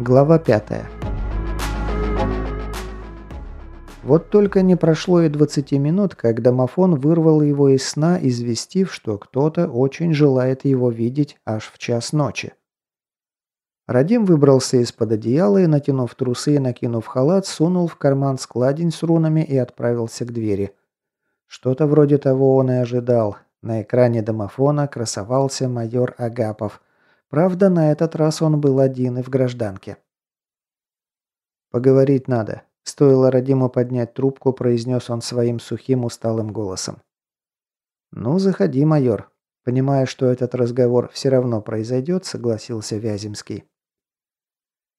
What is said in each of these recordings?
Глава 5. Вот только не прошло и 20 минут, как домофон вырвал его из сна, известив, что кто-то очень желает его видеть аж в час ночи. Радим выбрался из-под одеяла и, натянув трусы и накинув халат, сунул в карман складень с рунами и отправился к двери. Что-то вроде того он и ожидал. На экране домофона красовался майор Агапов – Правда, на этот раз он был один и в гражданке. «Поговорить надо», – стоило Радиму поднять трубку, произнес он своим сухим усталым голосом. «Ну, заходи, майор», Понимая, что этот разговор все равно произойдет, согласился Вяземский.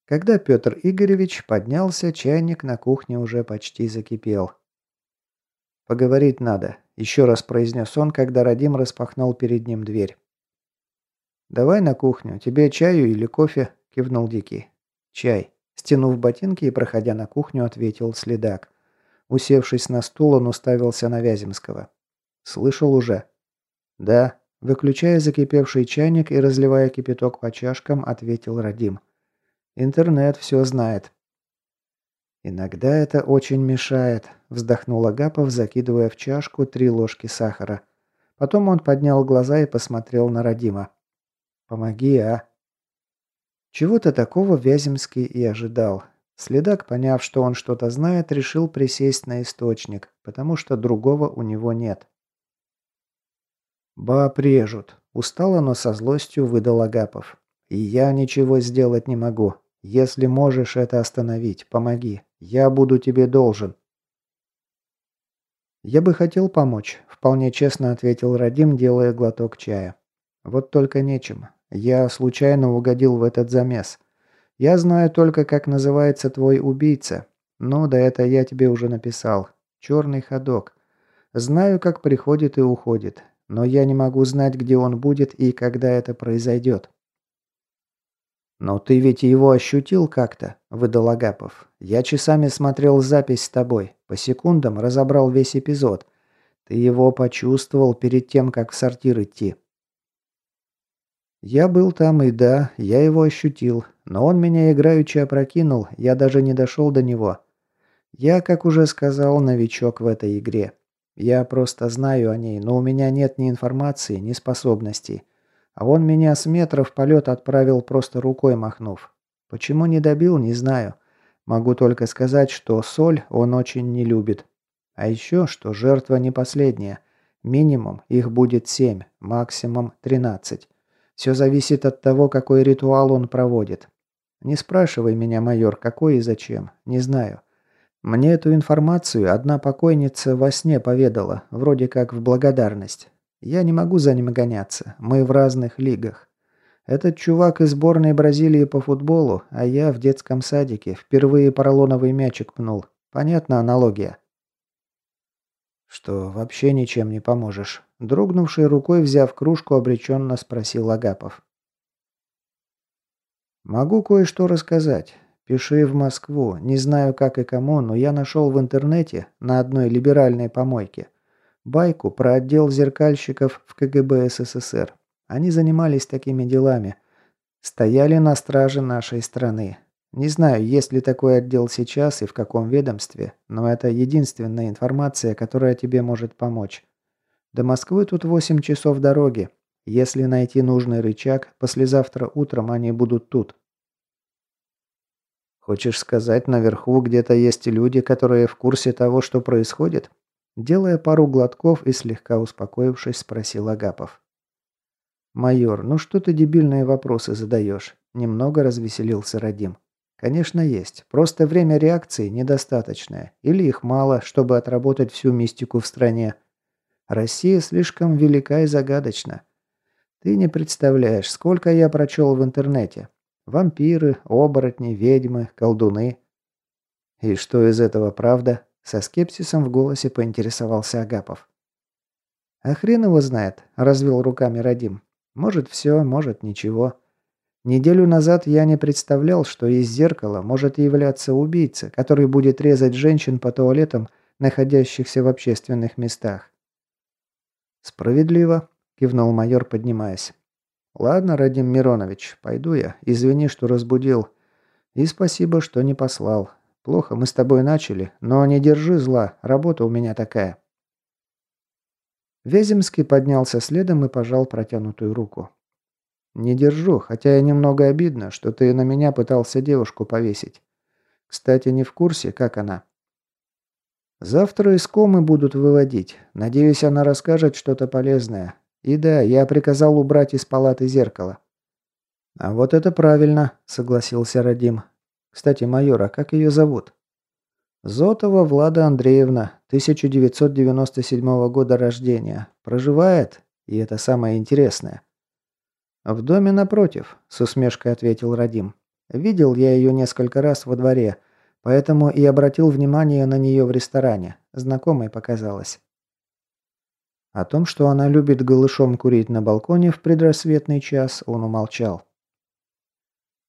Когда Петр Игоревич поднялся, чайник на кухне уже почти закипел. «Поговорить надо», – еще раз произнес он, когда Радим распахнул перед ним дверь. «Давай на кухню. Тебе чаю или кофе?» – кивнул Дикий. «Чай». Стянув ботинки и проходя на кухню, ответил следак. Усевшись на стул, он уставился на Вяземского. «Слышал уже?» «Да». Выключая закипевший чайник и разливая кипяток по чашкам, ответил Радим. «Интернет все знает». «Иногда это очень мешает», – вздохнул Агапов, закидывая в чашку три ложки сахара. Потом он поднял глаза и посмотрел на Радима. Помоги, а!» Чего-то такого Вяземский и ожидал. Следак, поняв, что он что-то знает, решил присесть на источник, потому что другого у него нет. «Ба прежут», – устало, но со злостью выдал Агапов. «И я ничего сделать не могу. Если можешь это остановить, помоги. Я буду тебе должен». «Я бы хотел помочь», – вполне честно ответил Радим, делая глоток чая. «Вот только нечем. Я случайно угодил в этот замес. Я знаю только, как называется твой убийца. Ну, да это я тебе уже написал. Черный ходок. Знаю, как приходит и уходит. Но я не могу знать, где он будет и когда это произойдет. «Но ты ведь его ощутил как-то», – выдал Агапов. «Я часами смотрел запись с тобой. По секундам разобрал весь эпизод. Ты его почувствовал перед тем, как в сортир идти. Я был там и да, я его ощутил, но он меня играючи опрокинул, я даже не дошел до него. Я, как уже сказал, новичок в этой игре. Я просто знаю о ней, но у меня нет ни информации, ни способностей. А он меня с метров полет отправил, просто рукой махнув. Почему не добил, не знаю. Могу только сказать, что соль он очень не любит. А еще, что жертва не последняя. Минимум их будет семь, максимум тринадцать. Все зависит от того, какой ритуал он проводит. Не спрашивай меня, майор, какой и зачем. Не знаю. Мне эту информацию одна покойница во сне поведала, вроде как в благодарность. Я не могу за ним гоняться. Мы в разных лигах. Этот чувак из сборной Бразилии по футболу, а я в детском садике впервые поролоновый мячик пнул. Понятна аналогия? Что, вообще ничем не поможешь? Дрогнувшей рукой, взяв кружку, обреченно спросил Агапов. «Могу кое-что рассказать. Пиши в Москву. Не знаю, как и кому, но я нашел в интернете, на одной либеральной помойке, байку про отдел зеркальщиков в КГБ СССР. Они занимались такими делами. Стояли на страже нашей страны. Не знаю, есть ли такой отдел сейчас и в каком ведомстве, но это единственная информация, которая тебе может помочь. До Москвы тут 8 часов дороги. Если найти нужный рычаг, послезавтра утром они будут тут. Хочешь сказать, наверху где-то есть люди, которые в курсе того, что происходит? Делая пару глотков и слегка успокоившись, спросил Агапов. «Майор, ну что ты дебильные вопросы задаешь?» Немного развеселился Радим. «Конечно есть. Просто время реакции недостаточное. Или их мало, чтобы отработать всю мистику в стране. Россия слишком велика и загадочна. Ты не представляешь, сколько я прочел в интернете. Вампиры, оборотни, ведьмы, колдуны. И что из этого правда? Со скепсисом в голосе поинтересовался Агапов. А хрен его знает, развел руками Радим. Может все, может ничего. Неделю назад я не представлял, что из зеркала может являться убийца, который будет резать женщин по туалетам, находящихся в общественных местах. «Справедливо», – кивнул майор, поднимаясь. «Ладно, Радим Миронович, пойду я. Извини, что разбудил. И спасибо, что не послал. Плохо мы с тобой начали, но не держи зла, работа у меня такая». Вяземский поднялся следом и пожал протянутую руку. «Не держу, хотя и немного обидно, что ты на меня пытался девушку повесить. Кстати, не в курсе, как она». «Завтра из комы будут выводить. Надеюсь, она расскажет что-то полезное. И да, я приказал убрать из палаты зеркало». «А вот это правильно», — согласился Радим. «Кстати, майора, как ее зовут?» Зотова Влада Андреевна, 1997 года рождения. Проживает, и это самое интересное. В доме напротив, с усмешкой ответил Радим. Видел я ее несколько раз во дворе, поэтому и обратил внимание на нее в ресторане. Знакомой показалось. О том, что она любит голышом курить на балконе в предрассветный час, он умолчал.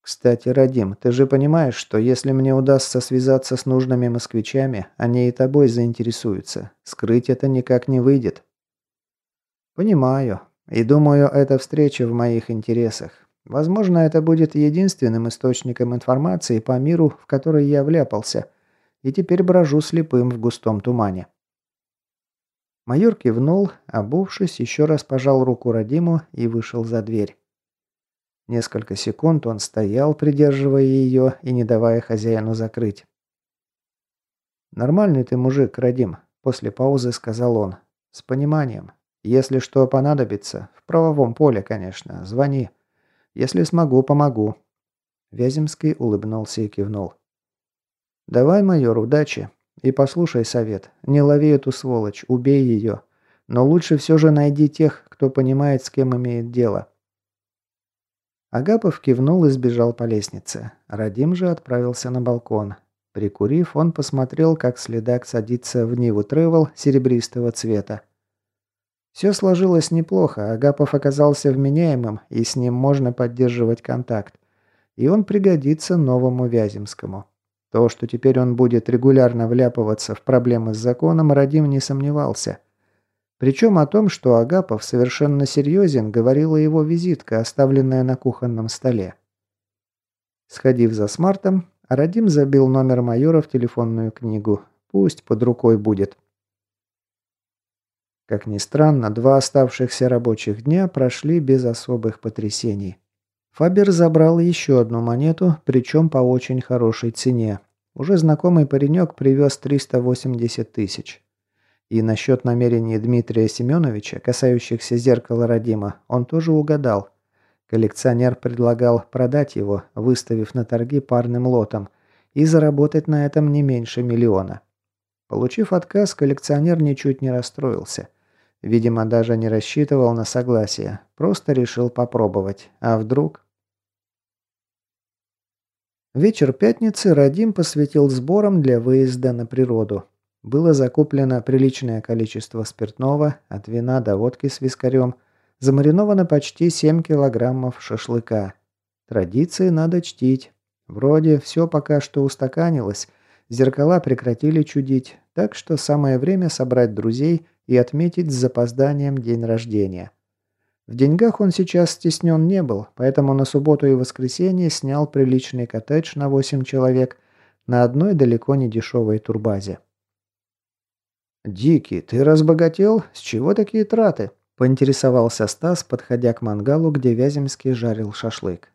«Кстати, Радим, ты же понимаешь, что если мне удастся связаться с нужными москвичами, они и тобой заинтересуются. Скрыть это никак не выйдет». «Понимаю. И думаю, эта встреча в моих интересах. Возможно, это будет единственным источником информации по миру, в который я вляпался, и теперь брожу слепым в густом тумане». Майор кивнул, обувшись, еще раз пожал руку Радиму и вышел за дверь. Несколько секунд он стоял, придерживая ее и не давая хозяину закрыть. «Нормальный ты мужик, Радим», – после паузы сказал он. «С пониманием. Если что понадобится, в правовом поле, конечно, звони. Если смогу, помогу». Вяземский улыбнулся и кивнул. «Давай, майор, удачи. И послушай совет. Не лови эту сволочь, убей ее. Но лучше все же найди тех, кто понимает, с кем имеет дело. Агапов кивнул и сбежал по лестнице. Радим же отправился на балкон. Прикурив, он посмотрел, как следак садится в Ниву Тревел серебристого цвета. Все сложилось неплохо, Агапов оказался вменяемым, и с ним можно поддерживать контакт. И он пригодится новому Вяземскому. То, что теперь он будет регулярно вляпываться в проблемы с законом, Радим не сомневался – причем о том, что Агапов совершенно серьезен, говорила его визитка, оставленная на кухонном столе. Сходив за смартом, Радим забил номер майора в телефонную книгу. Пусть под рукой будет. Как ни странно, два оставшихся рабочих дня прошли без особых потрясений. Фабер забрал еще одну монету, причем по очень хорошей цене. Уже знакомый паренек привез 380 тысяч. И насчет намерений Дмитрия Семеновича, касающихся зеркала Родима, он тоже угадал. Коллекционер предлагал продать его, выставив на торги парным лотом, и заработать на этом не меньше миллиона. Получив отказ, коллекционер ничуть не расстроился. Видимо, даже не рассчитывал на согласие, просто решил попробовать. А вдруг... Вечер пятницы Радим посвятил сборам для выезда на природу. Было закуплено приличное количество спиртного, от вина до водки с вискарем, замариновано почти 7 килограммов шашлыка. Традиции надо чтить. Вроде все пока что устаканилось, зеркала прекратили чудить, так что самое время собрать друзей и отметить с запозданием день рождения. В деньгах он сейчас стеснен не был, поэтому на субботу и воскресенье снял приличный коттедж на 8 человек на одной далеко не дешевой турбазе. «Дикий, ты разбогател? С чего такие траты?» – поинтересовался Стас, подходя к мангалу, где Вяземский жарил шашлык.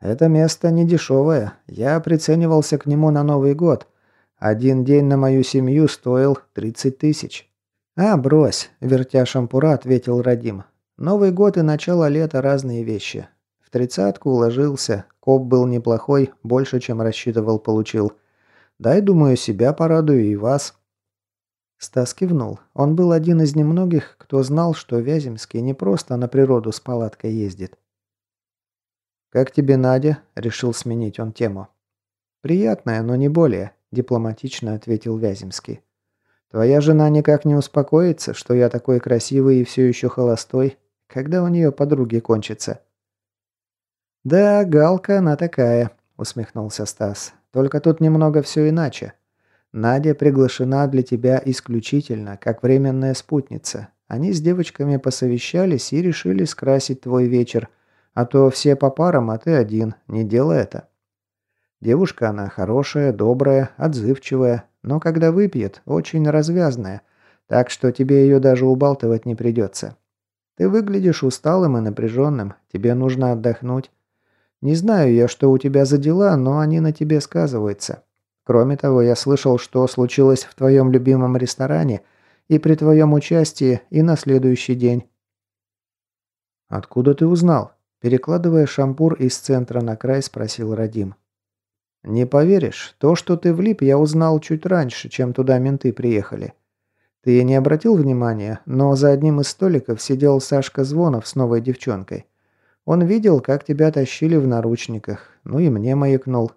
«Это место не дешевое. Я приценивался к нему на Новый год. Один день на мою семью стоил 30 тысяч». «А, брось», – вертя шампура, ответил Радим. «Новый год и начало лета – разные вещи. В тридцатку уложился. Коп был неплохой, больше, чем рассчитывал, получил. Дай, думаю, себя порадую и вас». Стас кивнул. Он был один из немногих, кто знал, что Вяземский не просто на природу с палаткой ездит. «Как тебе Надя?» – решил сменить он тему. «Приятная, но не более», – дипломатично ответил Вяземский. «Твоя жена никак не успокоится, что я такой красивый и все еще холостой. Когда у нее подруги кончатся?» «Да, Галка она такая», – усмехнулся Стас. «Только тут немного все иначе. Надя приглашена для тебя исключительно, как временная спутница. Они с девочками посовещались и решили скрасить твой вечер. А то все по парам, а ты один. Не делай это. Девушка она хорошая, добрая, отзывчивая, но когда выпьет, очень развязная, так что тебе ее даже убалтывать не придется. Ты выглядишь усталым и напряженным, тебе нужно отдохнуть. Не знаю я, что у тебя за дела, но они на тебе сказываются. Кроме того, я слышал, что случилось в твоем любимом ресторане и при твоем участии и на следующий день. «Откуда ты узнал?» Перекладывая шампур из центра на край, спросил Радим. «Не поверишь, то, что ты влип, я узнал чуть раньше, чем туда менты приехали. Ты не обратил внимания, но за одним из столиков сидел Сашка Звонов с новой девчонкой. Он видел, как тебя тащили в наручниках, ну и мне маякнул.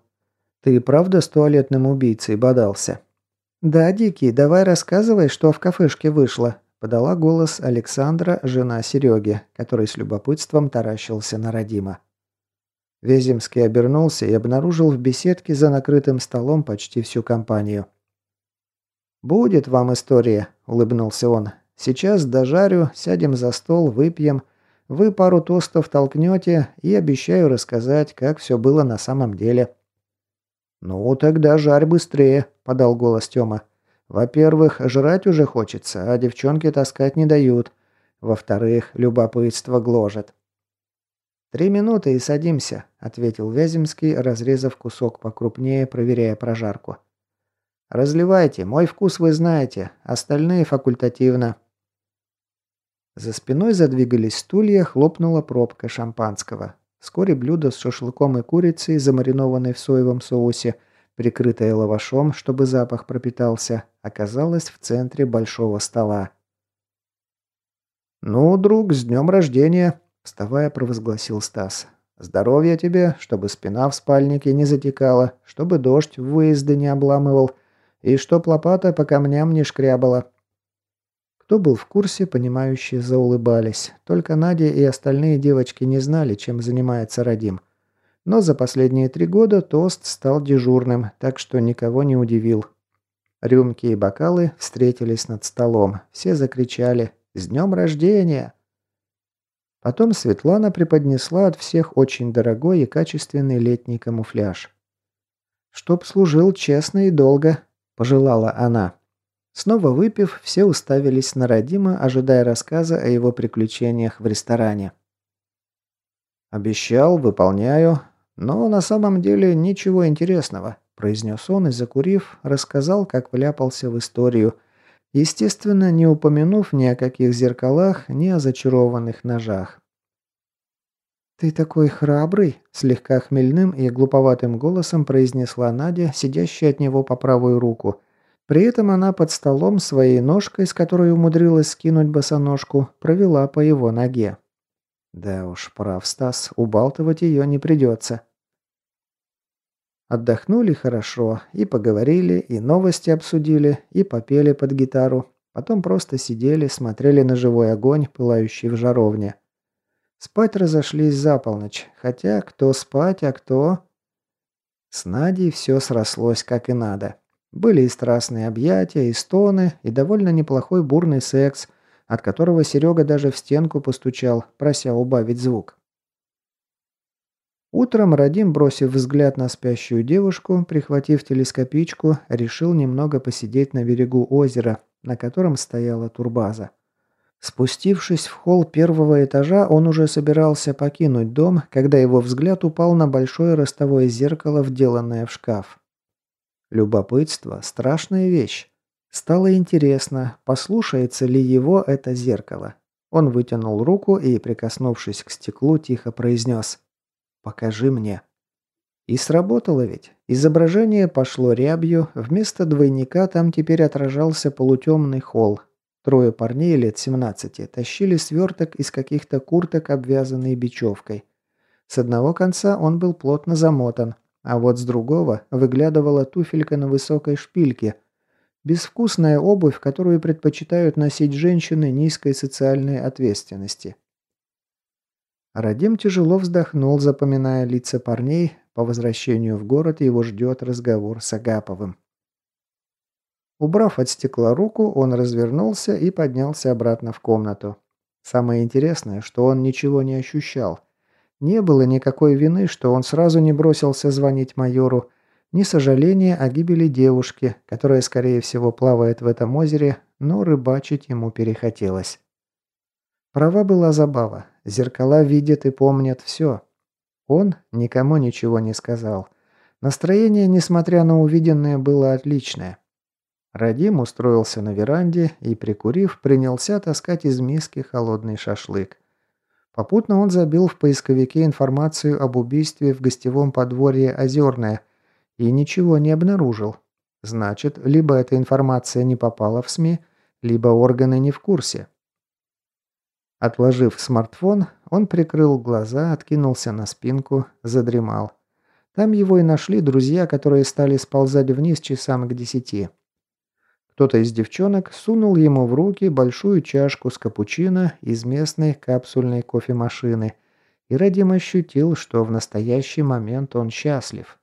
Ты правда с туалетным убийцей бодался?» «Да, Дикий, давай рассказывай, что в кафешке вышло», Подала голос Александра, жена Сереги, который с любопытством таращился на Родима. Веземский обернулся и обнаружил в беседке за накрытым столом почти всю компанию. «Будет вам история», – улыбнулся он. «Сейчас дожарю, сядем за стол, выпьем. Вы пару тостов толкнете и обещаю рассказать, как все было на самом деле». «Ну, тогда жарь быстрее», – подал голос Тёма. Во-первых, жрать уже хочется, а девчонки таскать не дают. Во-вторых, любопытство гложет. «Три минуты и садимся», — ответил Вяземский, разрезав кусок покрупнее, проверяя прожарку. «Разливайте, мой вкус вы знаете, остальные факультативно». За спиной задвигались стулья, хлопнула пробка шампанского. Вскоре блюдо с шашлыком и курицей, замаринованной в соевом соусе, прикрытая лавашом, чтобы запах пропитался, оказалась в центре большого стола. «Ну, друг, с днем рождения!» – вставая, провозгласил Стас. «Здоровья тебе, чтобы спина в спальнике не затекала, чтобы дождь в выезды не обламывал, и чтоб лопата по камням не шкрябала». Кто был в курсе, понимающие заулыбались. Только Надя и остальные девочки не знали, чем занимается Радим. Но за последние три года тост стал дежурным, так что никого не удивил. Рюмки и бокалы встретились над столом. Все закричали «С днем рождения!». Потом Светлана преподнесла от всех очень дорогой и качественный летний камуфляж. «Чтоб служил честно и долго», – пожелала она. Снова выпив, все уставились на Родима, ожидая рассказа о его приключениях в ресторане. «Обещал, выполняю. Но на самом деле ничего интересного, произнес он и, закурив, рассказал, как вляпался в историю, естественно, не упомянув ни о каких зеркалах, ни о зачарованных ножах. «Ты такой храбрый!» – слегка хмельным и глуповатым голосом произнесла Надя, сидящая от него по правую руку. При этом она под столом своей ножкой, с которой умудрилась скинуть босоножку, провела по его ноге. Да уж, прав Стас, убалтывать ее не придется. Отдохнули хорошо, и поговорили, и новости обсудили, и попели под гитару. Потом просто сидели, смотрели на живой огонь, пылающий в жаровне. Спать разошлись за полночь, хотя кто спать, а кто... С Надей все срослось как и надо. Были и страстные объятия, и стоны, и довольно неплохой бурный секс, от которого Серега даже в стенку постучал, прося убавить звук. Утром Радим, бросив взгляд на спящую девушку, прихватив телескопичку, решил немного посидеть на берегу озера, на котором стояла турбаза. Спустившись в холл первого этажа, он уже собирался покинуть дом, когда его взгляд упал на большое ростовое зеркало, вделанное в шкаф. Любопытство – страшная вещь. Стало интересно, послушается ли его это зеркало. Он вытянул руку и, прикоснувшись к стеклу, тихо произнес Покажи мне». И сработало ведь. Изображение пошло рябью, вместо двойника там теперь отражался полутемный холл. Трое парней лет 17 тащили сверток из каких-то курток, обвязанный бечевкой. С одного конца он был плотно замотан, а вот с другого выглядывала туфелька на высокой шпильке. Безвкусная обувь, которую предпочитают носить женщины низкой социальной ответственности. Радим тяжело вздохнул, запоминая лица парней. По возвращению в город его ждет разговор с Агаповым. Убрав от стекла руку, он развернулся и поднялся обратно в комнату. Самое интересное, что он ничего не ощущал. Не было никакой вины, что он сразу не бросился звонить майору, ни сожаления о гибели девушки, которая, скорее всего, плавает в этом озере, но рыбачить ему перехотелось. Права была забава. Зеркала видят и помнят все. Он никому ничего не сказал. Настроение, несмотря на увиденное, было отличное. Радим устроился на веранде и, прикурив, принялся таскать из миски холодный шашлык. Попутно он забил в поисковике информацию об убийстве в гостевом подворье «Озерное» и ничего не обнаружил. Значит, либо эта информация не попала в СМИ, либо органы не в курсе. Отложив смартфон, он прикрыл глаза, откинулся на спинку, задремал. Там его и нашли друзья, которые стали сползать вниз часам к десяти. Кто-то из девчонок сунул ему в руки большую чашку с капучино из местной капсульной кофемашины, и Радим ощутил, что в настоящий момент он счастлив.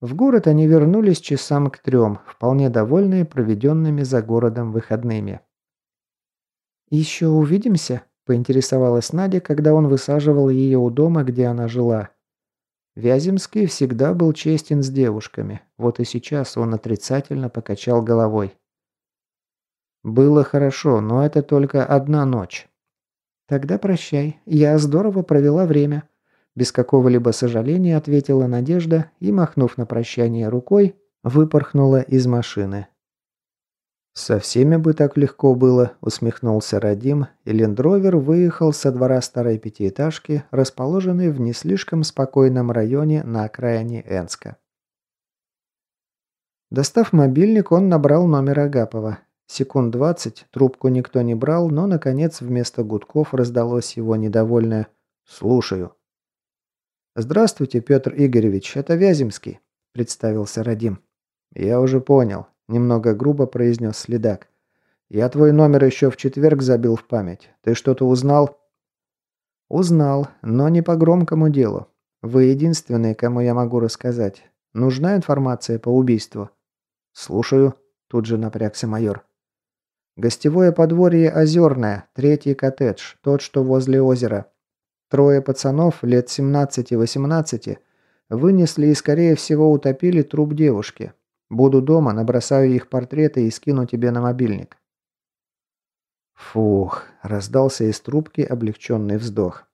В город они вернулись часам к трем, вполне довольные проведенными за городом выходными. «Еще увидимся?» – поинтересовалась Надя, когда он высаживал ее у дома, где она жила. Вяземский всегда был честен с девушками, вот и сейчас он отрицательно покачал головой. «Было хорошо, но это только одна ночь». «Тогда прощай, я здорово провела время», – без какого-либо сожаления ответила Надежда и, махнув на прощание рукой, выпорхнула из машины. «Со всеми бы так легко было», – усмехнулся Радим, и лендровер выехал со двора старой пятиэтажки, расположенной в не слишком спокойном районе на окраине Энска. Достав мобильник, он набрал номер Агапова. Секунд двадцать, трубку никто не брал, но, наконец, вместо гудков раздалось его недовольное «Слушаю». «Здравствуйте, Петр Игоревич, это Вяземский», – представился Радим. «Я уже понял. Немного грубо произнес следак. «Я твой номер еще в четверг забил в память. Ты что-то узнал?» «Узнал, но не по громкому делу. Вы единственный, кому я могу рассказать. Нужна информация по убийству?» «Слушаю», – тут же напрягся майор. «Гостевое подворье Озерное, третий коттедж, тот, что возле озера. Трое пацанов лет 17-18 вынесли и, скорее всего, утопили труп девушки. Буду дома, набросаю их портреты и скину тебе на мобильник». Фух, раздался из трубки облегченный вздох.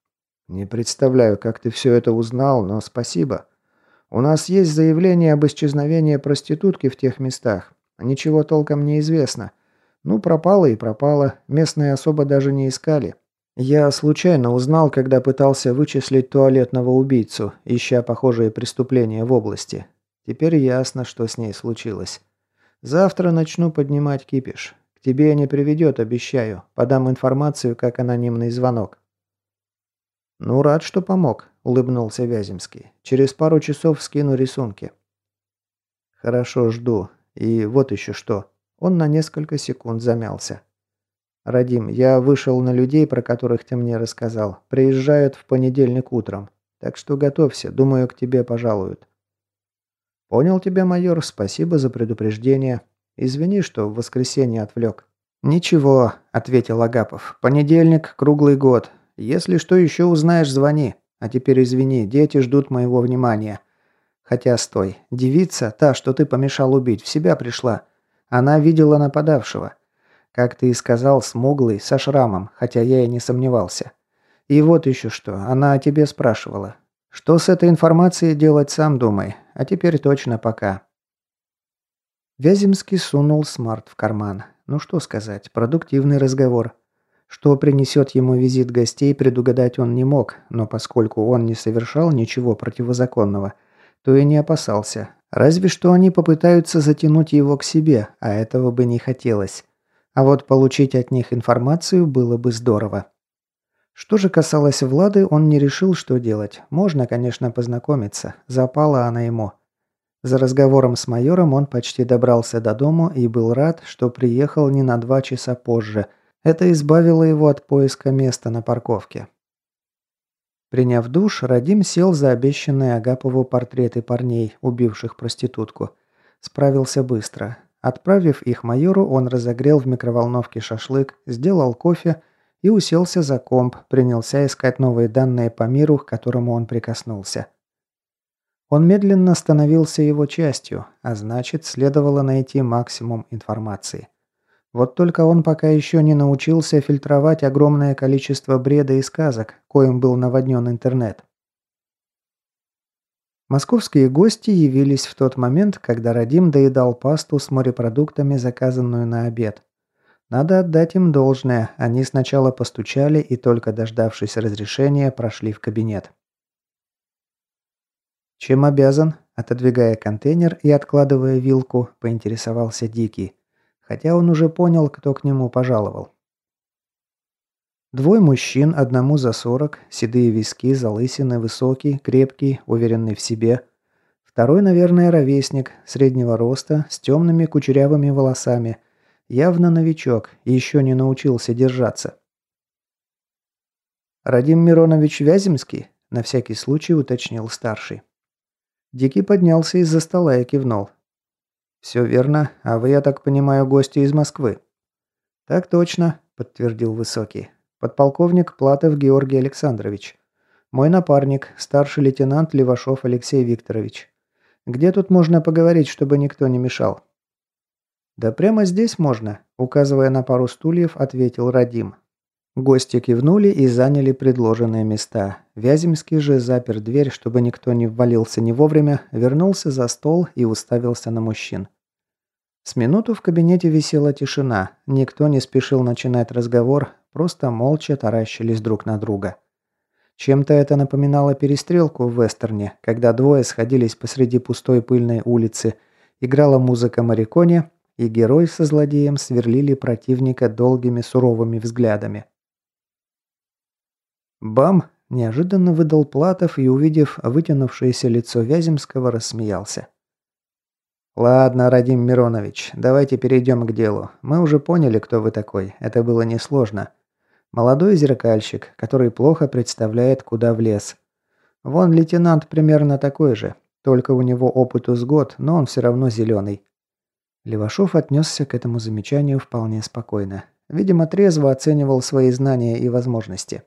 «Не представляю, как ты все это узнал, но спасибо. У нас есть заявление об исчезновении проститутки в тех местах. Ничего толком не известно. Ну, пропала и пропала. Местные особо даже не искали. Я случайно узнал, когда пытался вычислить туалетного убийцу, ища похожие преступления в области. Теперь ясно, что с ней случилось. Завтра начну поднимать кипиш. К тебе не приведет, обещаю. Подам информацию, как анонимный звонок». «Ну, рад, что помог», – улыбнулся Вяземский. «Через пару часов скину рисунки». «Хорошо, жду. И вот еще что». Он на несколько секунд замялся. «Радим, я вышел на людей, про которых ты мне рассказал. Приезжают в понедельник утром. Так что готовься, думаю, к тебе пожалуют. «Понял тебя, майор, спасибо за предупреждение. Извини, что в воскресенье отвлек». «Ничего», — ответил Агапов. «Понедельник, круглый год. Если что еще узнаешь, звони. А теперь извини, дети ждут моего внимания. Хотя стой, девица, та, что ты помешал убить, в себя пришла. Она видела нападавшего. Как ты и сказал, смуглый, со шрамом, хотя я и не сомневался. И вот еще что, она о тебе спрашивала. Что с этой информацией делать, сам думай. А теперь точно пока. Вяземский сунул смарт в карман. Ну что сказать, продуктивный разговор. Что принесет ему визит гостей, предугадать он не мог, но поскольку он не совершал ничего противозаконного, то и не опасался. Разве что они попытаются затянуть его к себе, а этого бы не хотелось. А вот получить от них информацию было бы здорово. Что же касалось Влады, он не решил, что делать. Можно, конечно, познакомиться. Запала она ему. За разговором с майором он почти добрался до дома и был рад, что приехал не на два часа позже. Это избавило его от поиска места на парковке. Приняв душ, Радим сел за обещанные Агапову портреты парней, убивших проститутку. Справился быстро. Отправив их майору, он разогрел в микроволновке шашлык, сделал кофе и уселся за комп, принялся искать новые данные по миру, к которому он прикоснулся. Он медленно становился его частью, а значит, следовало найти максимум информации. Вот только он пока еще не научился фильтровать огромное количество бреда и сказок, коим был наводнен интернет. Московские гости явились в тот момент, когда Радим доедал пасту с морепродуктами, заказанную на обед. Надо отдать им должное, они сначала постучали и только дождавшись разрешения, прошли в кабинет. «Чем обязан?» – отодвигая контейнер и откладывая вилку, поинтересовался Дикий, хотя он уже понял, кто к нему пожаловал. Двое мужчин, одному за сорок, седые виски, залысины, высокий, крепкий, уверенный в себе. Второй, наверное, ровесник, среднего роста, с темными кучерявыми волосами. Явно новичок, еще не научился держаться. «Радим Миронович Вяземский?» – на всякий случай уточнил старший. Дикий поднялся из-за стола и кивнул. «Все верно. А вы, я так понимаю, гости из Москвы?» «Так точно», – подтвердил Высокий. Подполковник Платов Георгий Александрович. Мой напарник, старший лейтенант Левашов Алексей Викторович. Где тут можно поговорить, чтобы никто не мешал?» «Да прямо здесь можно», – указывая на пару стульев, ответил Радим. Гости кивнули и заняли предложенные места. Вяземский же запер дверь, чтобы никто не ввалился не вовремя, вернулся за стол и уставился на мужчин. С минуту в кабинете висела тишина. Никто не спешил начинать разговор, просто молча таращились друг на друга. Чем-то это напоминало перестрелку в вестерне, когда двое сходились посреди пустой пыльной улицы, играла музыка Мариконе, и герой со злодеем сверлили противника долгими суровыми взглядами. «Бам!» – неожиданно выдал Платов и, увидев вытянувшееся лицо Вяземского, рассмеялся. «Ладно, Радим Миронович, давайте перейдем к делу. Мы уже поняли, кто вы такой. Это было несложно. Молодой зеркальщик, который плохо представляет, куда влез. Вон лейтенант примерно такой же, только у него опыту с год, но он все равно зеленый». Левашов отнесся к этому замечанию вполне спокойно. Видимо, трезво оценивал свои знания и возможности.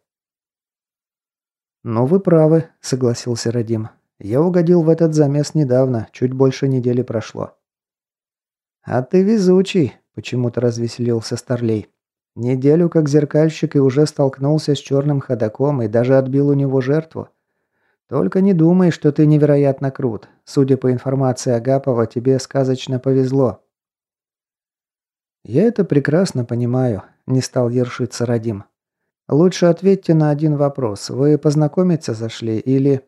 «Ну, вы правы», — согласился Радим. Я угодил в этот замес недавно, чуть больше недели прошло. А ты везучий, почему-то развеселился Старлей. Неделю как зеркальщик и уже столкнулся с черным ходаком и даже отбил у него жертву. Только не думай, что ты невероятно крут. Судя по информации Агапова, тебе сказочно повезло. Я это прекрасно понимаю, не стал ершиться Радим. Лучше ответьте на один вопрос. Вы познакомиться зашли или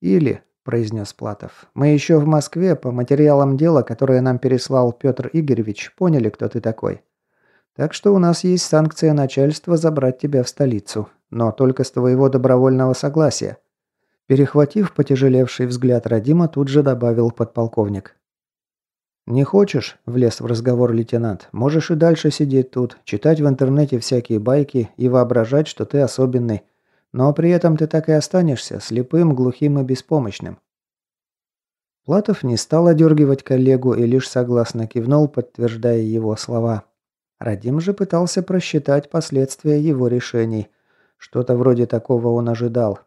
«Или», – произнес Платов, – «мы еще в Москве по материалам дела, которые нам переслал Петр Игоревич, поняли, кто ты такой. Так что у нас есть санкция начальства забрать тебя в столицу, но только с твоего добровольного согласия». Перехватив потяжелевший взгляд Радима, тут же добавил подполковник. «Не хочешь?» – влез в разговор лейтенант. «Можешь и дальше сидеть тут, читать в интернете всякие байки и воображать, что ты особенный. Но при этом ты так и останешься слепым, глухим и беспомощным. Платов не стал одергивать коллегу и лишь согласно кивнул, подтверждая его слова. Радим же пытался просчитать последствия его решений. Что-то вроде такого он ожидал.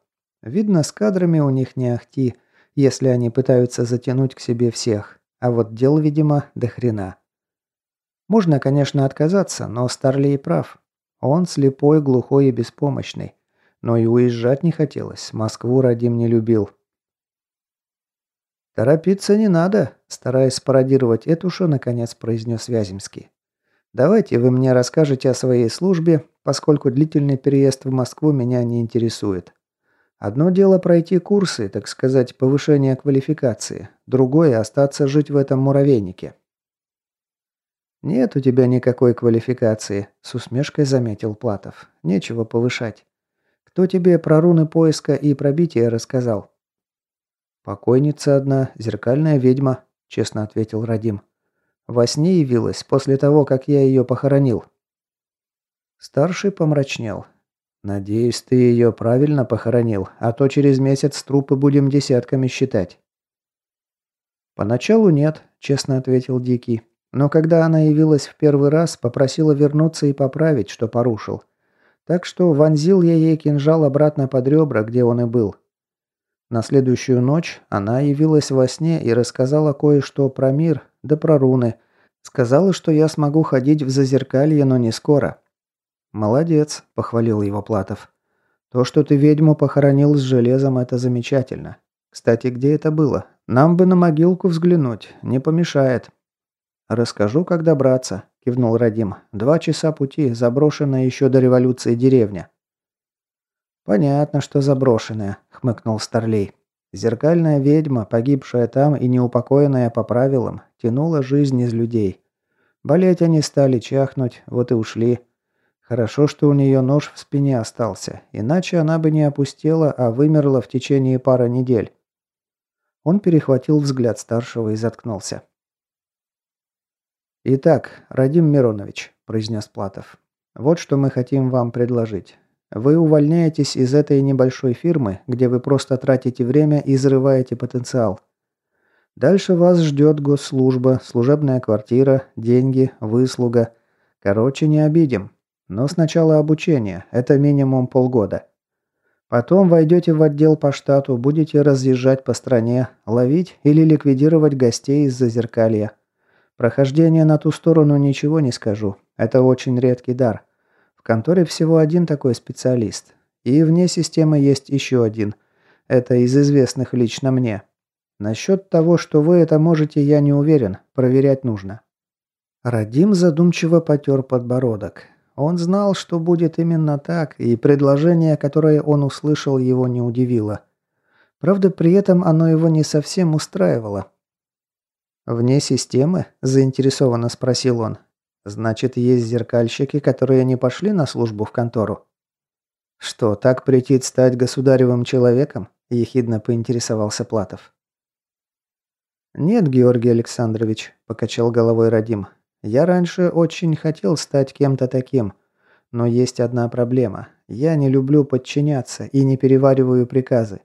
Видно, с кадрами у них не ахти, если они пытаются затянуть к себе всех. А вот дел, видимо, до хрена. Можно, конечно, отказаться, но Старлей прав. Он слепой, глухой и беспомощный. Но и уезжать не хотелось. Москву Радим не любил. «Торопиться не надо», – стараясь пародировать Этуша, наконец произнес Вяземский. «Давайте вы мне расскажете о своей службе, поскольку длительный переезд в Москву меня не интересует. Одно дело пройти курсы, так сказать, повышение квалификации. Другое – остаться жить в этом муравейнике». «Нет у тебя никакой квалификации», – с усмешкой заметил Платов. «Нечего повышать. Кто тебе про руны поиска и пробития рассказал?» «Покойница одна, зеркальная ведьма», – честно ответил Радим. «Во сне явилась после того, как я ее похоронил». Старший помрачнел. «Надеюсь, ты ее правильно похоронил, а то через месяц трупы будем десятками считать». «Поначалу нет», – честно ответил Дикий. «Но когда она явилась в первый раз, попросила вернуться и поправить, что порушил. Так что вонзил я ей кинжал обратно под ребра, где он и был. На следующую ночь она явилась во сне и рассказала кое-что про мир, да про руны. Сказала, что я смогу ходить в зазеркалье, но не скоро. «Молодец», – похвалил его Платов. «То, что ты ведьму похоронил с железом, это замечательно. Кстати, где это было? Нам бы на могилку взглянуть, не помешает». «Расскажу, как добраться», – кивнул Радим. «Два часа пути, заброшенная еще до революции деревня». «Понятно, что заброшенная», – хмыкнул Старлей. «Зеркальная ведьма, погибшая там и неупокоенная по правилам, тянула жизнь из людей. Болеть они стали, чахнуть, вот и ушли. Хорошо, что у нее нож в спине остался, иначе она бы не опустела, а вымерла в течение пары недель». Он перехватил взгляд старшего и заткнулся. «Итак, Радим Миронович», – произнес Платов, – «вот что мы хотим вам предложить. Вы увольняетесь из этой небольшой фирмы, где вы просто тратите время и взрываете потенциал. Дальше вас ждет госслужба, служебная квартира, деньги, выслуга. Короче, не обидим. Но сначала обучение, это минимум полгода. Потом войдете в отдел по штату, будете разъезжать по стране, ловить или ликвидировать гостей из Зазеркалья. Прохождение на ту сторону ничего не скажу. Это очень редкий дар. В конторе всего один такой специалист. И вне системы есть еще один. Это из известных лично мне. Насчет того, что вы это можете, я не уверен. Проверять нужно. Радим задумчиво потер подбородок. Он знал, что будет именно так, и предложение, которое он услышал, его не удивило. Правда, при этом оно его не совсем устраивало. «Вне системы?» – заинтересованно спросил он. Значит, есть зеркальщики, которые не пошли на службу в контору? Что, так претит стать государевым человеком? Ехидно поинтересовался Платов. «Нет, Георгий Александрович», – покачал головой Радим. «Я раньше очень хотел стать кем-то таким. Но есть одна проблема. Я не люблю подчиняться и не перевариваю приказы.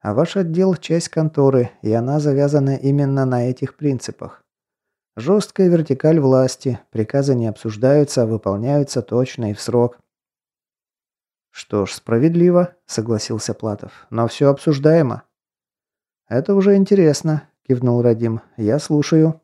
А ваш отдел – часть конторы, и она завязана именно на этих принципах. Жесткая вертикаль власти, приказы не обсуждаются, а выполняются точно и в срок. «Что ж, справедливо», — согласился Платов. «Но все обсуждаемо». «Это уже интересно», — кивнул Радим. «Я слушаю».